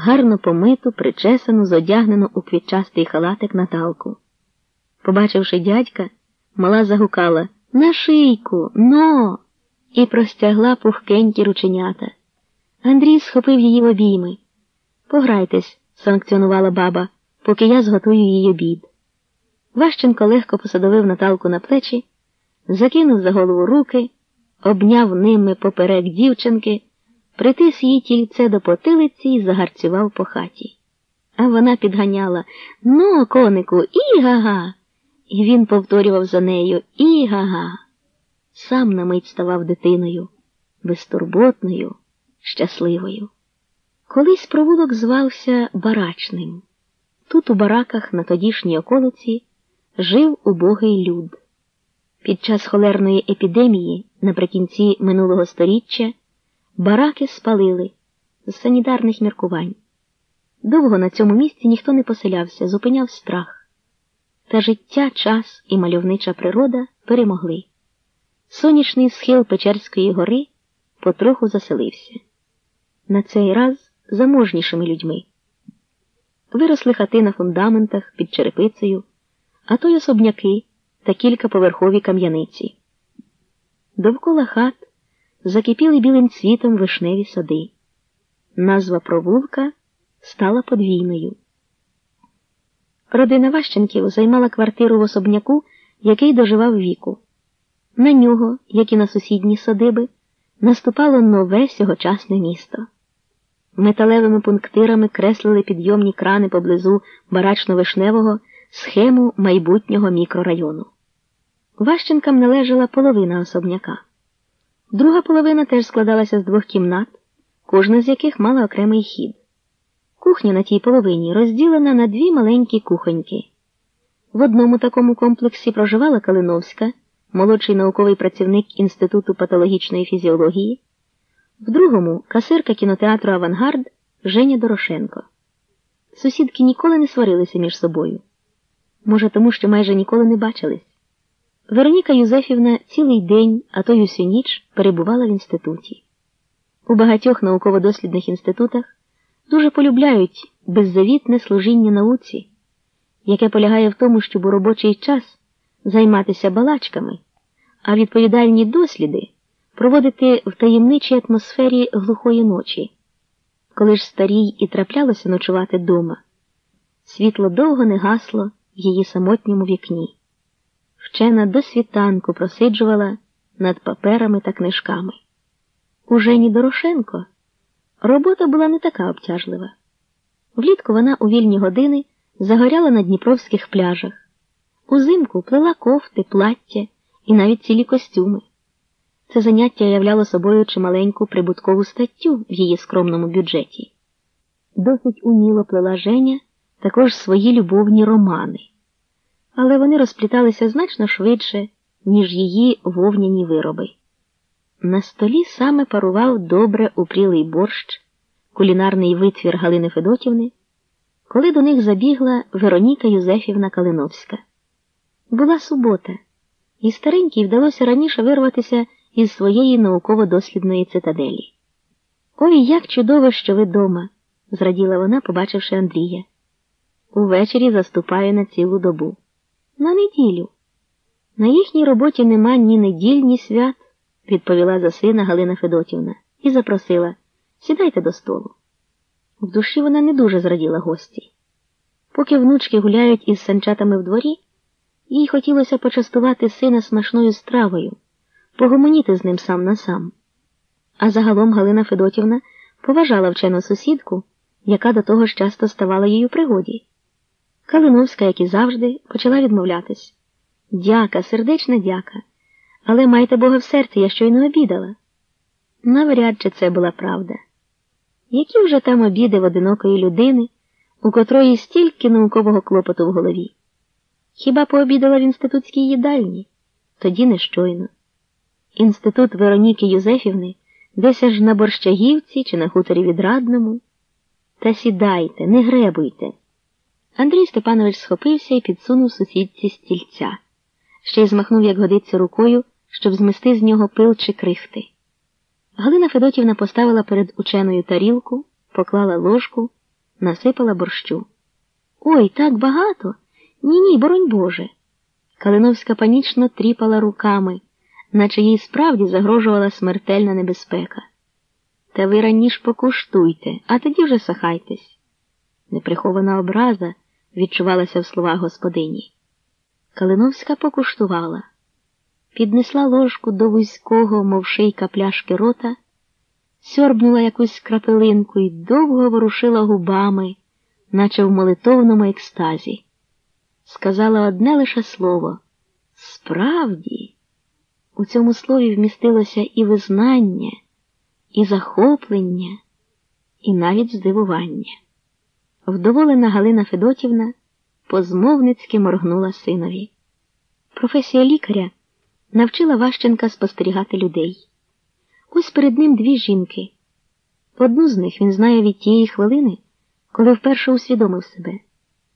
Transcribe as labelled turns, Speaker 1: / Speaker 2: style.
Speaker 1: гарно помиту, причесану, зодягнену у квітчастий халатик Наталку. Побачивши дядька, мала загукала На шийку, но. і простягла пухкенькі рученята. Андрій схопив її в обійми. Пограйтесь, санкціонувала баба, поки я зготую її обід. Ващенко легко посадовив Наталку на плечі, закинув за голову руки, обняв ними поперек дівчинки, притис її тільце до потилиці і загарцював по хаті. А вона підганяла Ну, конику, і-га-га!» І він повторював за нею і-га-га!» Сам на мить ставав дитиною, безтурботною, щасливою. Колись провулок звався Барачним. Тут, у бараках, на тодішній околиці, жив убогий люд. Під час холерної епідемії, наприкінці минулого століття, бараки спалили з санітарних міркувань. Довго на цьому місці ніхто не поселявся, зупиняв страх. Та життя, час і мальовнича природа перемогли. Сонячний схил Печерської гори потроху заселився. На цей раз заможнішими людьми. Виросли хати на фундаментах під черепицею, а то й особняки та кількаповерхові кам'яниці. Довкола хат закипіли білим цвітом вишневі сади. Назва провулка стала подвійною. Родина Ващенків займала квартиру в особняку, який доживав віку. На нього, як і на сусідні садиби, наступало нове сьогочасне місто. Металевими пунктирами креслили підйомні крани поблизу барачно-вишневого схему майбутнього мікрорайону. Ващенкам належала половина особняка. Друга половина теж складалася з двох кімнат, кожна з яких мала окремий хід. Кухня на тій половині розділена на дві маленькі кухоньки. В одному такому комплексі проживала Калиновська, молодший науковий працівник Інституту патологічної фізіології, в другому касирка кінотеатру Авангард Женя Дорошенко. Сусідки ніколи не сварилися між собою. Може, тому що майже ніколи не бачились. Вероніка Юзефівна цілий день, а то й усю ніч перебувала в інституті. У багатьох науково-дослідних інститутах дуже полюбляють беззавітне служіння науці, яке полягає в тому, щоб у робочий час займатися балачками, а відповідальні досліди проводити в таємничій атмосфері глухої ночі. Коли ж старій і траплялося ночувати дома, світло довго не гасло в її самотньому вікні. Вчена до світанку просиджувала над паперами та книжками. У Жені Дорошенко робота була не така обтяжлива. Влітку вона у вільні години загоряла на дніпровських пляжах, узимку плела кофти, плаття і навіть цілі костюми. Це заняття являло собою чималеньку прибуткову статтю в її скромному бюджеті. Досить уміло плела Женя також свої любовні романи, але вони розпліталися значно швидше, ніж її вовняні вироби. На столі саме парував добре упрілий борщ, кулінарний витвір Галини Федотівни, коли до них забігла Вероніка Юзефівна Калиновська. Була субота, і старенькій вдалося раніше вирватися із своєї науково-дослідної цитаделі. Ой, як чудово, що ви дома, зраділа вона, побачивши Андрія. Увечері заступаю на цілу добу. На неділю. На їхній роботі нема ні неділь, ні свят, відповіла за сина Галина Федотівна і запросила сідайте до столу. В душі вона не дуже зраділа гості. Поки внучки гуляють із санчатами в дворі, їй хотілося почастувати сина смачною стравою погомоніти з ним сам на сам. А загалом Галина Федотівна поважала вчену сусідку, яка до того ж часто ставала їй у пригоді. Калиновська, як і завжди, почала відмовлятись. Дяка, сердечна дяка, але майте Бога в серці, я щойно обідала. Навряд чи це була правда. Які вже там обіди в одинокої людини, у котрої стільки наукового клопоту в голові? Хіба пообідала в інститутській їдальні? Тоді не щойно. Інститут Вероніки Юзефівни десь аж на борщагівці чи на хуторі відрадному. Та сідайте, не гребуйте. Андрій Степанович схопився і підсунув сусідці стільця, ще й змахнув, як годиться, рукою, щоб змести з нього пил чи крихти. Галина Федотівна поставила перед ученою тарілку, поклала ложку насипала борщу. Ой, так багато? Ні, ні, боронь Боже. Калиновська панічно тріпала руками, наче їй справді загрожувала смертельна небезпека. Та ви раніш покуштуйте, а тоді вже сахайтесь. Неприхована образа відчувалася в словах господині. Калиновська покуштувала, піднесла ложку до вузького, мов шийка пляшки рота, сьорбнула якусь крапелинку і довго ворушила губами, наче в молитовному екстазі. Сказала одне лише слово справді, у цьому слові вмістилося і визнання, і захоплення, і навіть здивування. Вдоволена Галина Федотівна позмовницьки моргнула синові. Професія лікаря навчила Ващенка спостерігати людей. Ось перед ним дві жінки. Одну з них він знає від тієї хвилини, коли вперше усвідомив себе.